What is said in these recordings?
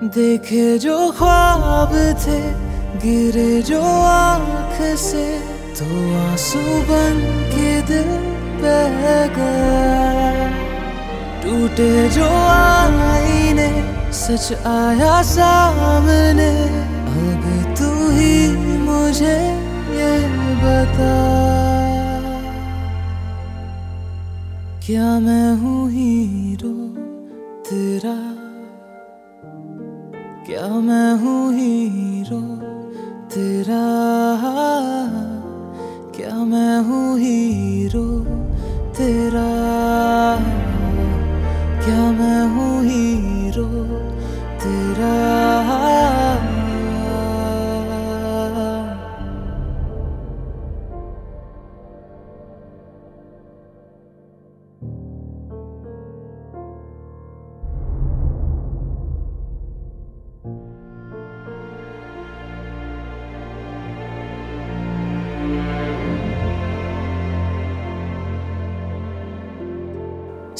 देखे जो ख्वाब थे, गिरे जो आँख से तो आँसू बन के दिल बह गया। टूटे जो आईने, सच आया सामने अब तू ही मुझे ये बता। क्या मैं हूँ हीरो तेरा? क्या मैं हूँ हीरो तेरा? क्या मैं हूँ हीरो तेरा? क्या मैं हूँ हीरो तेरा?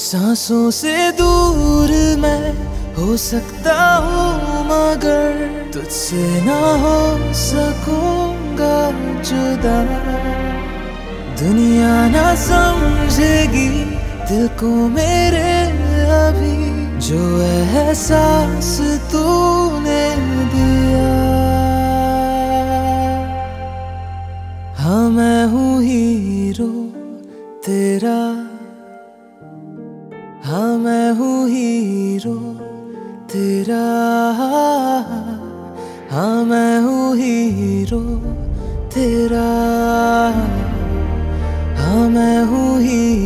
सांसों से दूर मैं हो सकता हूँ, मगर तुझसे ना हो सकूँगा जुदा। दुनिया ना समझेगी दिल को मेरे अभी, जो एहसास तूने दिया। हाँ मैं हूँ हीरो तेरा। हाँ मैं हूँ हीरो तेरा। हाँ मैं हूँ हीरो तेरा। हाँ मैं हूँ हीरो